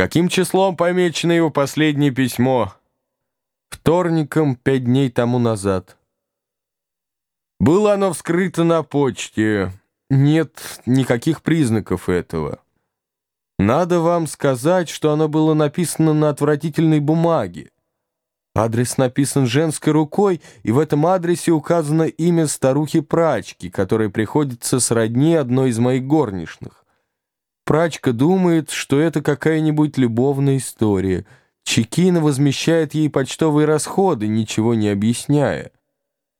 Каким числом помечено его последнее письмо? Вторником, пять дней тому назад. Было оно вскрыто на почте. Нет никаких признаков этого. Надо вам сказать, что оно было написано на отвратительной бумаге. Адрес написан женской рукой, и в этом адресе указано имя старухи-прачки, которая приходится сродни одной из моих горничных. Прачка думает, что это какая-нибудь любовная история. Чекина возмещает ей почтовые расходы, ничего не объясняя.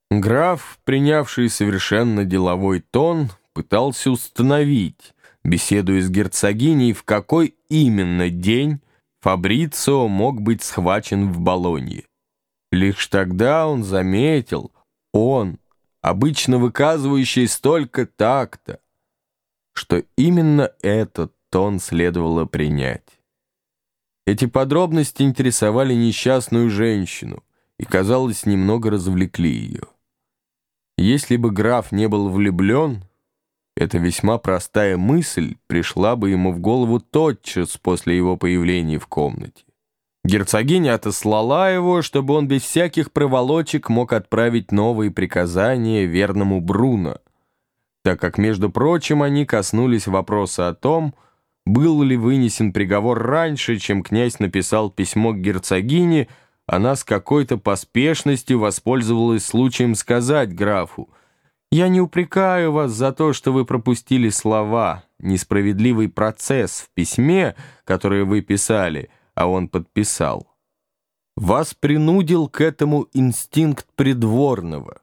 Граф, принявший совершенно деловой тон, пытался установить, беседуя с герцогиней, в какой именно день Фабрицио мог быть схвачен в Болонье. Лишь тогда он заметил, он, обычно выказывающий столько такта, что именно этот тон следовало принять. Эти подробности интересовали несчастную женщину и, казалось, немного развлекли ее. Если бы граф не был влюблен, эта весьма простая мысль пришла бы ему в голову тотчас после его появления в комнате. Герцогиня отослала его, чтобы он без всяких проволочек мог отправить новые приказания верному Бруно, так как, между прочим, они коснулись вопроса о том, был ли вынесен приговор раньше, чем князь написал письмо к герцогине, она с какой-то поспешностью воспользовалась случаем сказать графу, «Я не упрекаю вас за то, что вы пропустили слова, несправедливый процесс в письме, которое вы писали, а он подписал. Вас принудил к этому инстинкт придворного».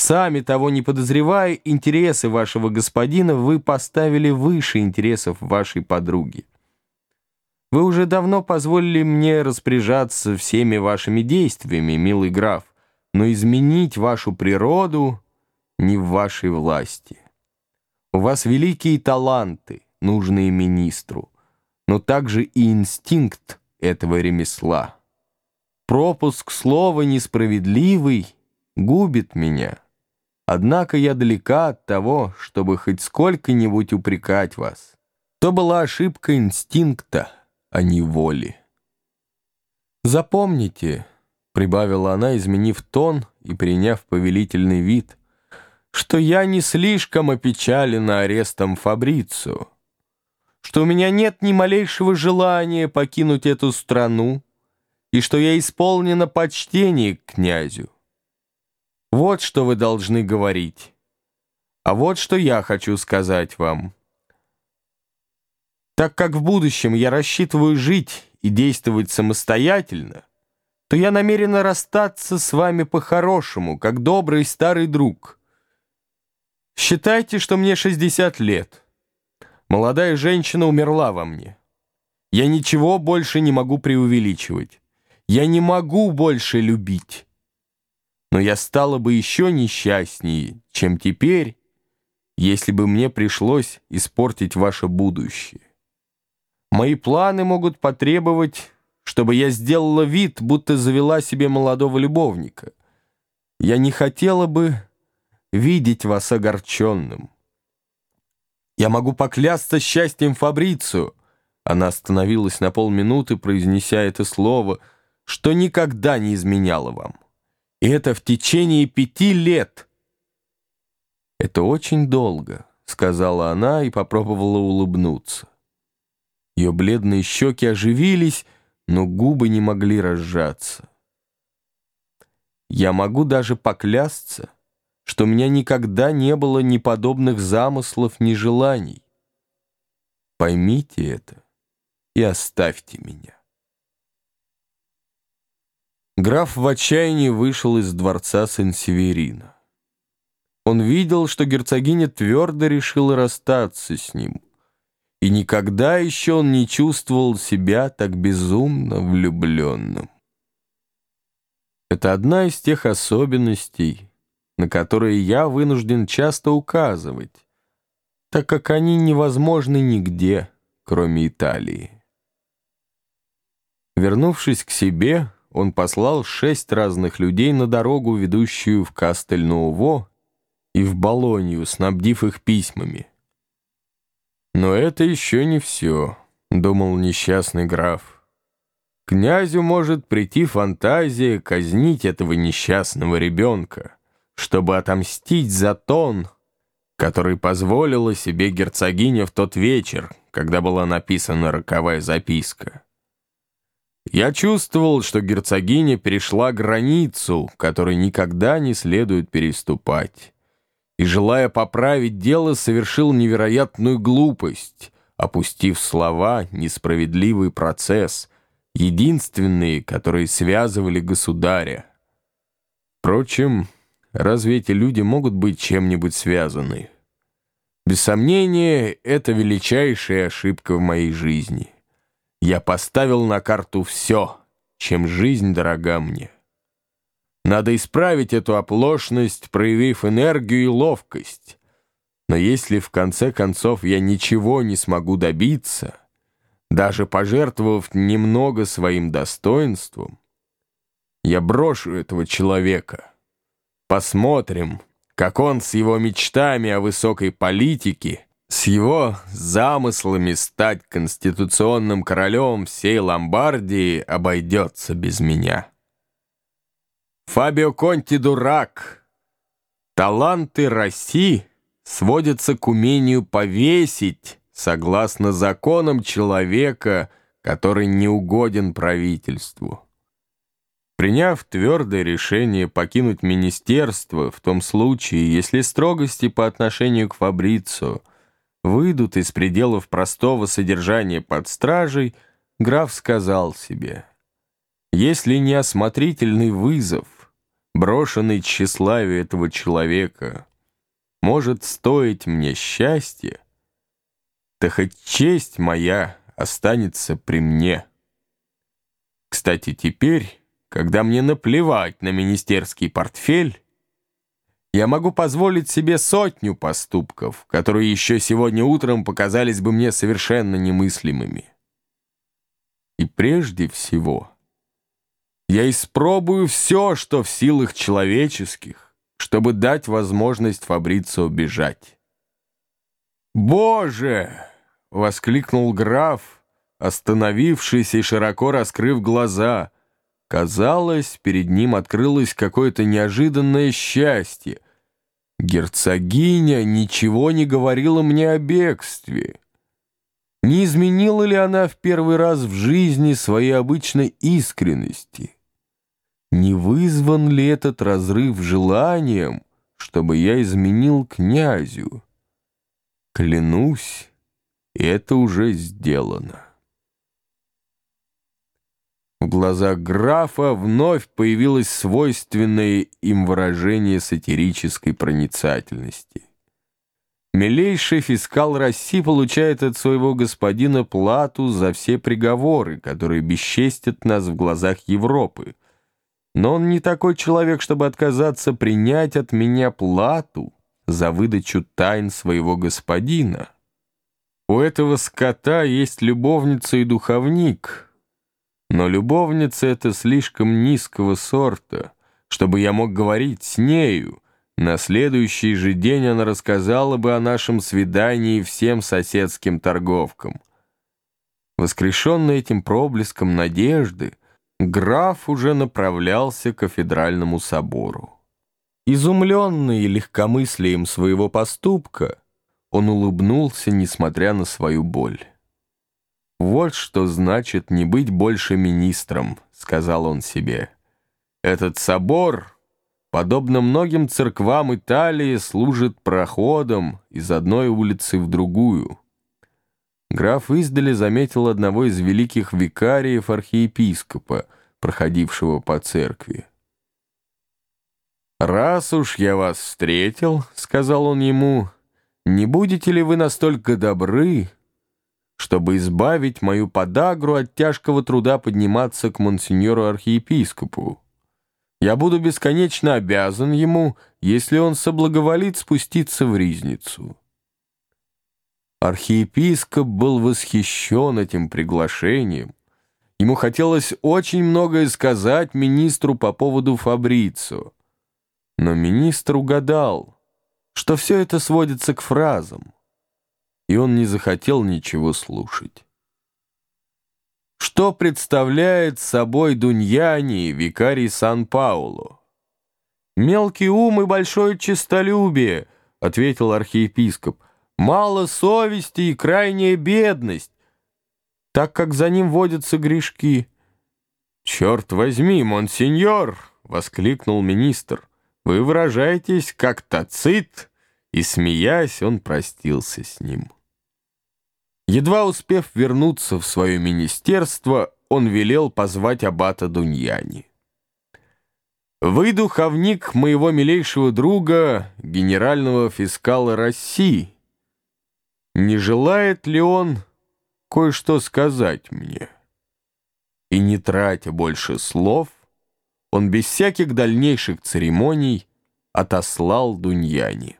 Сами того не подозревая, интересы вашего господина вы поставили выше интересов вашей подруги. Вы уже давно позволили мне распоряжаться всеми вашими действиями, милый граф, но изменить вашу природу не в вашей власти. У вас великие таланты, нужные министру, но также и инстинкт этого ремесла. Пропуск слова несправедливый губит меня». Однако я далека от того, чтобы хоть сколько-нибудь упрекать вас. То была ошибка инстинкта, а не воли. «Запомните», — прибавила она, изменив тон и приняв повелительный вид, «что я не слишком опечалена арестом Фабрицу, что у меня нет ни малейшего желания покинуть эту страну и что я исполнена почтения к князю. Вот что вы должны говорить. А вот что я хочу сказать вам. Так как в будущем я рассчитываю жить и действовать самостоятельно, то я намерена расстаться с вами по-хорошему, как добрый старый друг. Считайте, что мне 60 лет. Молодая женщина умерла во мне. Я ничего больше не могу преувеличивать. Я не могу больше любить но я стала бы еще несчастнее, чем теперь, если бы мне пришлось испортить ваше будущее. Мои планы могут потребовать, чтобы я сделала вид, будто завела себе молодого любовника. Я не хотела бы видеть вас огорченным. Я могу поклясться счастьем Фабрицию. Она остановилась на полминуты, произнеся это слово, что никогда не изменяла вам. И это в течение пяти лет. «Это очень долго», — сказала она и попробовала улыбнуться. Ее бледные щеки оживились, но губы не могли разжаться. «Я могу даже поклясться, что у меня никогда не было ни подобных замыслов, ни желаний. Поймите это и оставьте меня». Граф в отчаянии вышел из дворца Сен-Северина. Он видел, что герцогиня твердо решила расстаться с ним, и никогда еще он не чувствовал себя так безумно влюбленным. Это одна из тех особенностей, на которые я вынужден часто указывать, так как они невозможны нигде, кроме Италии. Вернувшись к себе, он послал шесть разных людей на дорогу, ведущую в Кастель-Ноуво и в Болонью, снабдив их письмами. Но это еще не все. Думал несчастный граф. Князю может прийти фантазия казнить этого несчастного ребенка, чтобы отомстить за тон, который позволила себе герцогиня в тот вечер, когда была написана роковая записка. Я чувствовал, что герцогиня перешла границу, которой никогда не следует переступать. И, желая поправить дело, совершил невероятную глупость, опустив слова «несправедливый процесс», единственные, которые связывали государя. Впрочем, разве эти люди могут быть чем-нибудь связаны? Без сомнения, это величайшая ошибка в моей жизни. Я поставил на карту все, чем жизнь дорога мне. Надо исправить эту оплошность, проявив энергию и ловкость. Но если в конце концов я ничего не смогу добиться, даже пожертвовав немного своим достоинством, я брошу этого человека. Посмотрим, как он с его мечтами о высокой политике — с его замыслами стать конституционным королем всей Ломбардии обойдется без меня. Фабио Конти дурак. Таланты России сводятся к умению повесить, согласно законам человека, который не угоден правительству. Приняв твердое решение покинуть министерство в том случае, если строгости по отношению к Фабрицу – выйдут из пределов простого содержания под стражей, граф сказал себе, «Если не осмотрительный вызов, брошенный тщеславие этого человека, может стоить мне счастья, то хоть честь моя останется при мне. Кстати, теперь, когда мне наплевать на министерский портфель, я могу позволить себе сотню поступков, которые еще сегодня утром показались бы мне совершенно немыслимыми. И прежде всего, я испробую все, что в силах человеческих, чтобы дать возможность Фабрицио бежать. «Боже!» — воскликнул граф, остановившись и широко раскрыв глаза — Казалось, перед ним открылось какое-то неожиданное счастье. Герцогиня ничего не говорила мне о бегстве. Не изменила ли она в первый раз в жизни своей обычной искренности? Не вызван ли этот разрыв желанием, чтобы я изменил князю? Клянусь, это уже сделано. В глазах графа вновь появилось свойственное им выражение сатирической проницательности. Милейший фискал России получает от своего господина плату за все приговоры, которые бесчестят нас в глазах Европы. Но он не такой человек, чтобы отказаться принять от меня плату за выдачу тайн своего господина. У этого скота есть любовница и духовник — но любовница эта слишком низкого сорта, чтобы я мог говорить с нею. На следующий же день она рассказала бы о нашем свидании всем соседским торговкам. Воскрешенный этим проблеском надежды, граф уже направлялся к кафедральному собору. Изумленный легкомыслием своего поступка, он улыбнулся, несмотря на свою боль. «Вот что значит не быть больше министром», — сказал он себе. «Этот собор, подобно многим церквам Италии, служит проходом из одной улицы в другую». Граф издали заметил одного из великих викариев архиепископа, проходившего по церкви. «Раз уж я вас встретил», — сказал он ему, — «не будете ли вы настолько добры, чтобы избавить мою подагру от тяжкого труда подниматься к монсеньору-архиепископу. Я буду бесконечно обязан ему, если он соблаговолит спуститься в ризницу». Архиепископ был восхищен этим приглашением. Ему хотелось очень многое сказать министру по поводу Фабрицо. Но министр угадал, что все это сводится к фразам и он не захотел ничего слушать. что представляет собой Дуньяни, викарий Сан-Паулу. «Мелкий ум и большое честолюбие», — ответил архиепископ, «мало совести и крайняя бедность, так как за ним водятся грешки». «Черт возьми, монсеньор!» — воскликнул министр. «Вы выражаетесь как тацит», и, смеясь, он простился с ним. Едва успев вернуться в свое министерство, он велел позвать аббата Дуньяни. «Вы духовник моего милейшего друга, генерального фискала России. Не желает ли он кое-что сказать мне?» И не тратя больше слов, он без всяких дальнейших церемоний отослал Дуньяни.